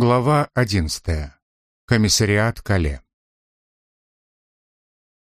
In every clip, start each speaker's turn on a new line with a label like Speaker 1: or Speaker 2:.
Speaker 1: Глава 11. Комиссариат Кале.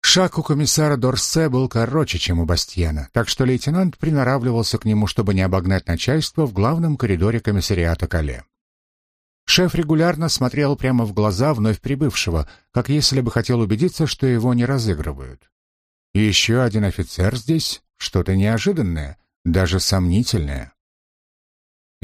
Speaker 1: Шаг у комиссара Дорсе был короче, чем у Бастьена, так что лейтенант приноравливался к нему, чтобы не обогнать начальство в главном коридоре комиссариата Кале. Шеф регулярно смотрел прямо в глаза вновь прибывшего, как если бы хотел убедиться, что его не разыгрывают. И еще один офицер здесь — что-то неожиданное, даже сомнительное.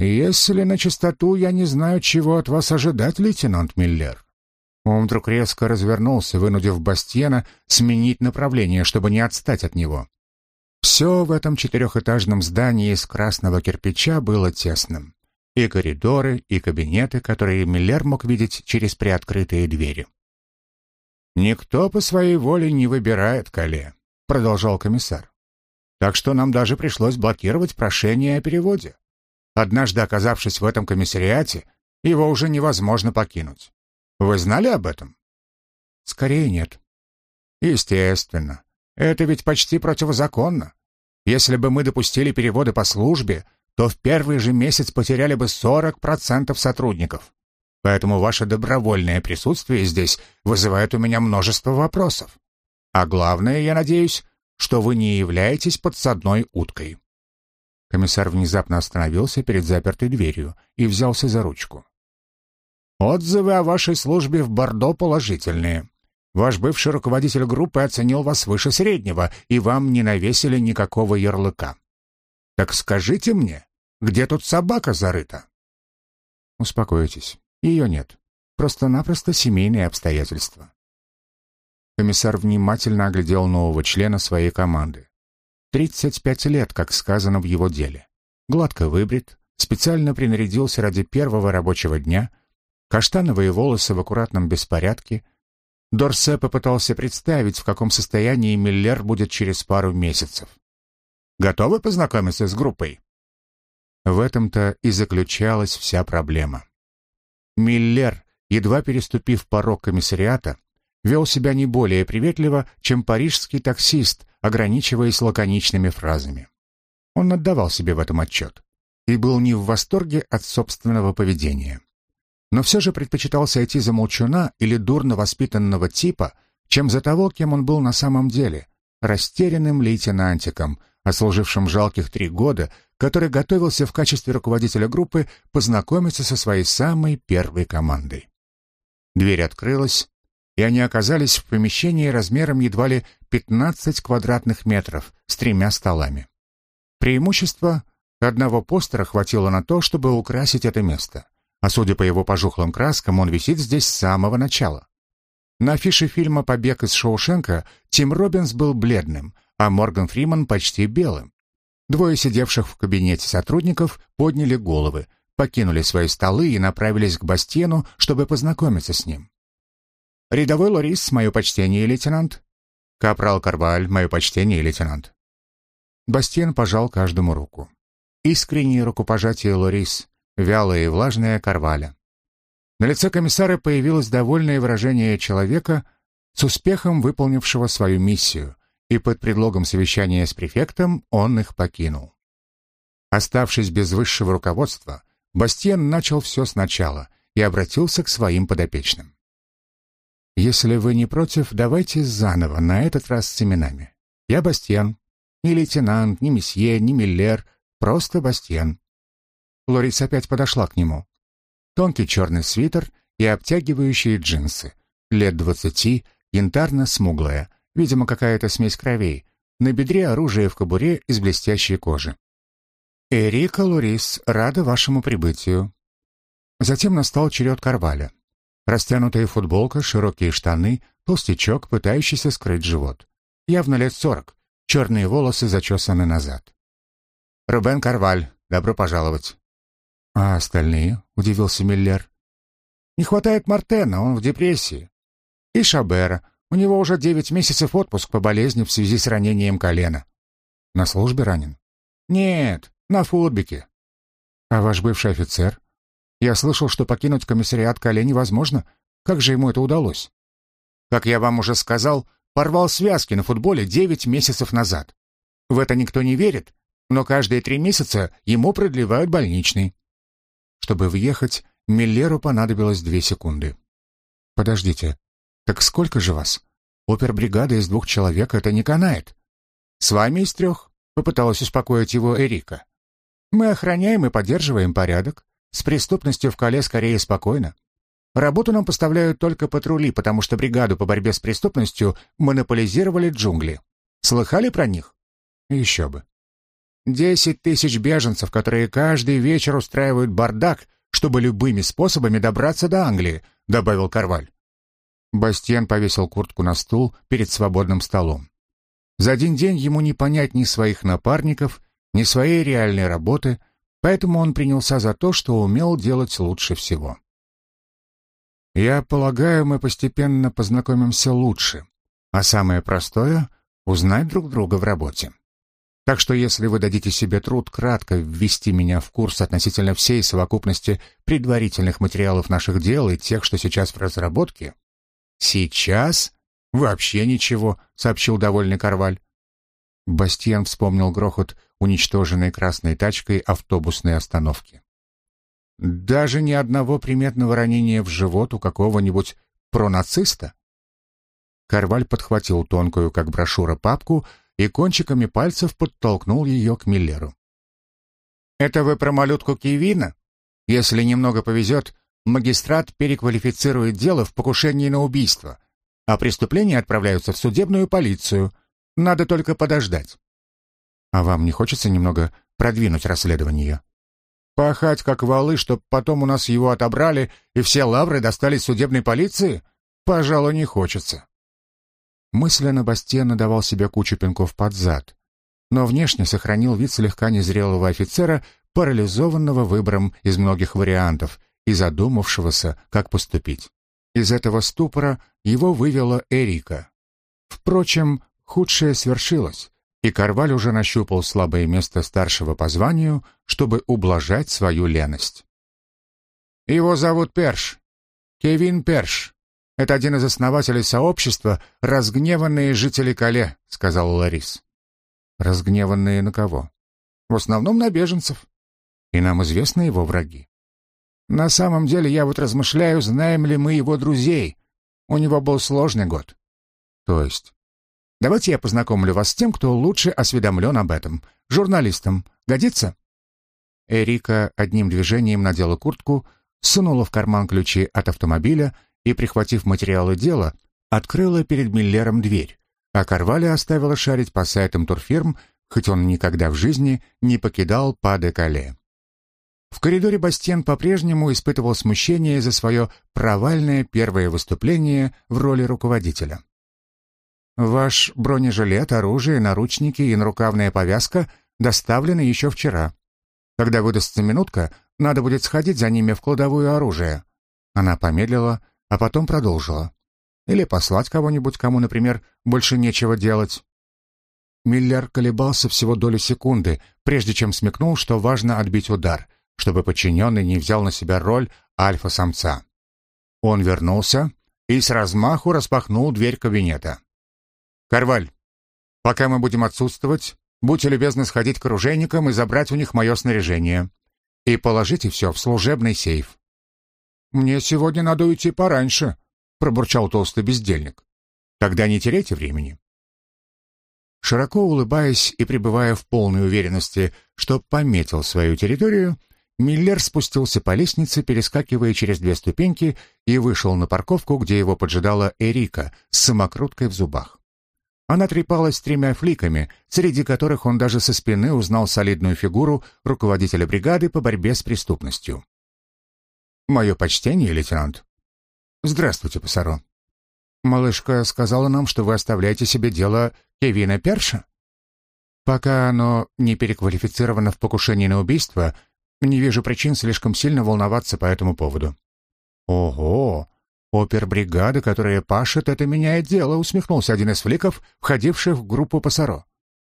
Speaker 1: «Если на чистоту, я не знаю, чего от вас ожидать, лейтенант Миллер». Он вдруг резко развернулся, вынудив Бастьена сменить направление, чтобы не отстать от него. Все в этом четырехэтажном здании из красного кирпича было тесным. И коридоры, и кабинеты, которые Миллер мог видеть через приоткрытые двери. «Никто по своей воле не выбирает Кале», — продолжал комиссар. «Так что нам даже пришлось блокировать прошение о переводе. Однажды оказавшись в этом комиссариате, его уже невозможно покинуть. Вы знали об этом? Скорее нет. Естественно. Это ведь почти противозаконно. Если бы мы допустили переводы по службе, то в первый же месяц потеряли бы 40% сотрудников. Поэтому ваше добровольное присутствие здесь вызывает у меня множество вопросов. А главное, я надеюсь, что вы не являетесь подсадной уткой. Комиссар внезапно остановился перед запертой дверью и взялся за ручку. «Отзывы о вашей службе в Бордо положительные. Ваш бывший руководитель группы оценил вас выше среднего, и вам не навесили никакого ярлыка. Так скажите мне, где тут собака зарыта?» «Успокойтесь, ее нет. Просто-напросто семейные обстоятельства». Комиссар внимательно оглядел нового члена своей команды. 35 лет, как сказано в его деле. Гладко выбрит, специально принарядился ради первого рабочего дня, каштановые волосы в аккуратном беспорядке. Дорсе попытался представить, в каком состоянии Миллер будет через пару месяцев. «Готовы познакомиться с группой?» В этом-то и заключалась вся проблема. Миллер, едва переступив порог комиссариата, вел себя не более приветливо, чем парижский таксист, ограничиваясь лаконичными фразами. Он отдавал себе в этом отчет и был не в восторге от собственного поведения. Но все же предпочитал сойти за молчуна или дурно воспитанного типа, чем за того, кем он был на самом деле, растерянным лейтенантиком, ослужившим жалких три года, который готовился в качестве руководителя группы познакомиться со своей самой первой командой. Дверь открылась, и они оказались в помещении размером едва ли 15 квадратных метров с тремя столами. Преимущество одного постера хватило на то, чтобы украсить это место, а судя по его пожухлым краскам, он висит здесь с самого начала. На афише фильма «Побег из Шоушенка» Тим Робинс был бледным, а Морган Фриман почти белым. Двое сидевших в кабинете сотрудников подняли головы, покинули свои столы и направились к Бастену, чтобы познакомиться с ним. «Рядовой Лорис, мое почтение, лейтенант». «Капрал Карваль, мое почтение, лейтенант». Бастиен пожал каждому руку. Искреннее рукопожатие Лорис, вялое и влажное Карваля. На лице комиссара появилось довольное выражение человека, с успехом выполнившего свою миссию, и под предлогом совещания с префектом он их покинул. Оставшись без высшего руководства, Бастиен начал все сначала и обратился к своим подопечным. Если вы не против, давайте заново, на этот раз с именами. Я Бастьян. Ни лейтенант, ни месье, ни Миллер, просто Бастьян. Лорис опять подошла к нему. Тонкий черный свитер и обтягивающие джинсы. Лет двадцати, янтарно-смуглая, видимо, какая-то смесь кровей. На бедре оружие в кобуре из блестящей кожи. «Эрика Лорис, рада вашему прибытию». Затем настал черед Карваля. Растянутая футболка, широкие штаны, толстячок, пытающийся скрыть живот. Явно лет сорок, черные волосы зачесаны назад. «Рубен Карваль, добро пожаловать». «А остальные?» — удивился Миллер. «Не хватает Мартена, он в депрессии. И Шабера, у него уже девять месяцев отпуск по болезни в связи с ранением колена». «На службе ранен?» «Нет, на футбике». «А ваш бывший офицер?» Я слышал, что покинуть комиссариат Кале невозможно. Как же ему это удалось? Как я вам уже сказал, порвал связки на футболе девять месяцев назад. В это никто не верит, но каждые три месяца ему продлевают больничный. Чтобы въехать, Миллеру понадобилось две секунды. «Подождите, так сколько же вас? Опербригада из двух человек — это не канает». «С вами из трех», — попыталась успокоить его Эрика. «Мы охраняем и поддерживаем порядок. С преступностью в Кале скорее спокойно. Работу нам поставляют только патрули, потому что бригаду по борьбе с преступностью монополизировали джунгли. Слыхали про них? Еще бы. Десять тысяч беженцев, которые каждый вечер устраивают бардак, чтобы любыми способами добраться до Англии, добавил Карваль. Бастиен повесил куртку на стул перед свободным столом. За один день ему не понять ни своих напарников, ни своей реальной работы, поэтому он принялся за то, что умел делать лучше всего. Я полагаю, мы постепенно познакомимся лучше. А самое простое — узнать друг друга в работе. Так что если вы дадите себе труд кратко ввести меня в курс относительно всей совокупности предварительных материалов наших дел и тех, что сейчас в разработке... Сейчас? Вообще ничего, сообщил довольный Карваль. Бастиан вспомнил грохот уничтоженной красной тачкой автобусной остановки. Даже ни одного приметного ранения в живот у какого-нибудь пронациста? Карваль подхватил тонкую, как брошюра, папку и кончиками пальцев подтолкнул ее к Миллеру. «Это вы про малютку Кивина? Если немного повезет, магистрат переквалифицирует дело в покушении на убийство, а преступления отправляются в судебную полицию. Надо только подождать». «А вам не хочется немного продвинуть расследование?» Пахать как валы, чтоб потом у нас его отобрали и все лавры достались судебной полиции? Пожалуй, не хочется. Мысленно Бастиан давал себе кучу пинков под зад, но внешне сохранил вид слегка незрелого офицера, парализованного выбором из многих вариантов и задумавшегося, как поступить. Из этого ступора его вывела Эрика. Впрочем, худшее свершилось и Карваль уже нащупал слабое место старшего по званию, чтобы ублажать свою леность. «Его зовут Перш. Кевин Перш. Это один из основателей сообщества «Разгневанные жители Кале», — сказал Ларис. «Разгневанные на кого?» «В основном на беженцев. И нам известны его враги. На самом деле я вот размышляю, знаем ли мы его друзей. У него был сложный год». «То есть?» Давайте я познакомлю вас с тем, кто лучше осведомлен об этом. Журналистом. Годится?» Эрика одним движением надела куртку, сунула в карман ключи от автомобиля и, прихватив материалы дела, открыла перед Миллером дверь, а Карваля оставила шарить по сайтам турфирм, хоть он никогда в жизни не покидал Па-де-Кале. В коридоре Бастен по-прежнему испытывал смущение за свое провальное первое выступление в роли руководителя. Ваш бронежилет, оружие, наручники и нарукавная повязка доставлены еще вчера. Когда выдастся минутка, надо будет сходить за ними в кладовую оружия». Она помедлила, а потом продолжила. «Или послать кого-нибудь, кому, например, больше нечего делать». Миллер колебался всего долю секунды, прежде чем смекнул, что важно отбить удар, чтобы подчиненный не взял на себя роль альфа-самца. Он вернулся и с размаху распахнул дверь кабинета. «Карваль, пока мы будем отсутствовать, будьте любезны сходить к оружейникам и забрать у них мое снаряжение. И положите все в служебный сейф». «Мне сегодня надо уйти пораньше», — пробурчал толстый бездельник. «Тогда не теряйте времени». Широко улыбаясь и пребывая в полной уверенности, что пометил свою территорию, Миллер спустился по лестнице, перескакивая через две ступеньки, и вышел на парковку, где его поджидала Эрика с самокруткой в зубах. Она трепалась тремя фликами, среди которых он даже со спины узнал солидную фигуру руководителя бригады по борьбе с преступностью. «Мое почтение, лейтенант». «Здравствуйте, Пасаро». «Малышка сказала нам, что вы оставляете себе дело Кевина Перша?» «Пока оно не переквалифицировано в покушение на убийство, не вижу причин слишком сильно волноваться по этому поводу». «Ого! «Опербригада, которая пашет, это меняет дело», — усмехнулся один из фликов, входивших в группу Пасаро.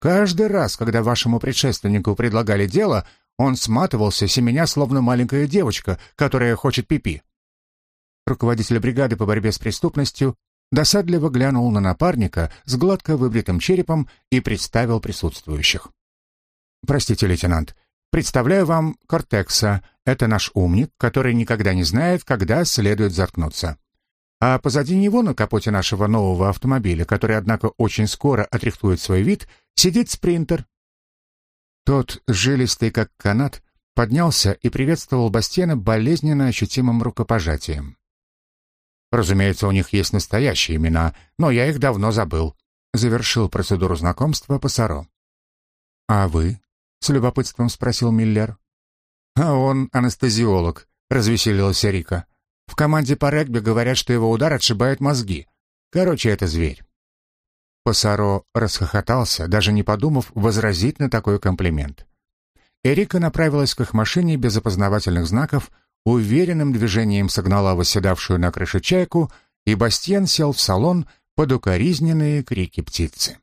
Speaker 1: «Каждый раз, когда вашему предшественнику предлагали дело, он сматывался, семеня, словно маленькая девочка, которая хочет пипи». Руководитель бригады по борьбе с преступностью досадливо глянул на напарника с гладко выбритым черепом и представил присутствующих. «Простите, лейтенант, представляю вам Кортекса, Это наш умник, который никогда не знает, когда следует заткнуться. А позади него, на капоте нашего нового автомобиля, который, однако, очень скоро отрихтует свой вид, сидит спринтер. Тот, жилистый как канат, поднялся и приветствовал Бастена болезненно ощутимым рукопожатием. Разумеется, у них есть настоящие имена, но я их давно забыл. Завершил процедуру знакомства Пасаро. «А вы?» — с любопытством спросил Миллер. «А он анестезиолог», — развеселилась Рика. «В команде по регби говорят, что его удар отшибает мозги. Короче, это зверь». Пасаро расхохотался, даже не подумав возразить на такой комплимент. Эрика направилась к их машине без опознавательных знаков, уверенным движением согнала восседавшую на крыше чайку, и Бастьен сел в салон под укоризненные крики птицы.